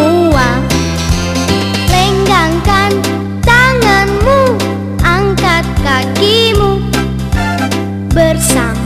semua. Lenggangkan tanganmu Angkat kakimu Bersama.